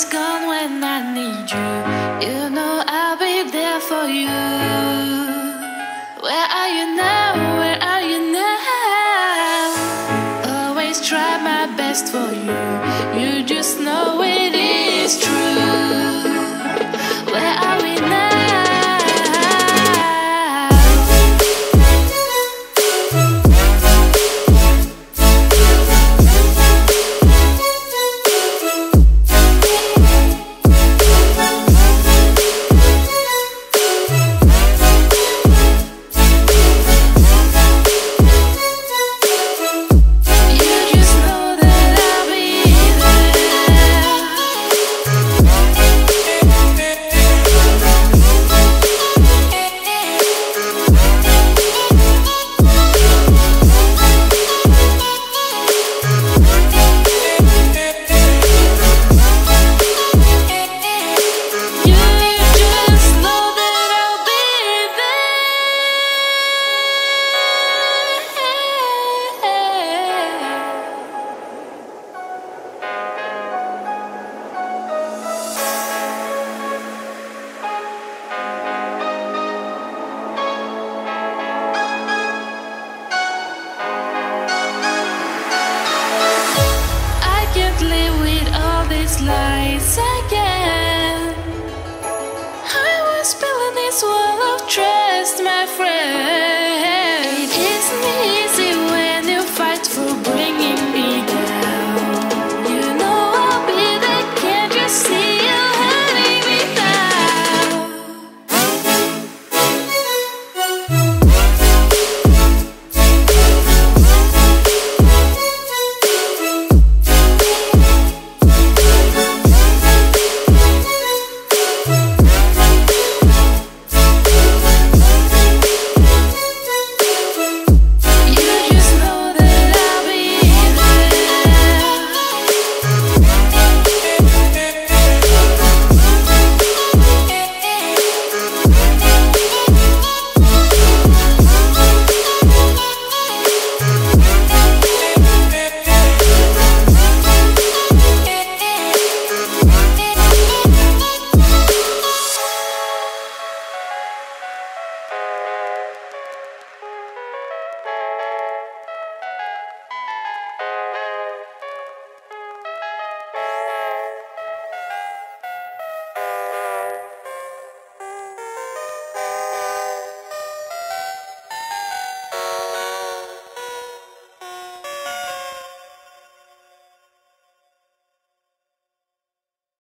always gone when I need you. You know I'll be there for you. Where are you now? Where are you now? Always try my best for you. You just know it is true.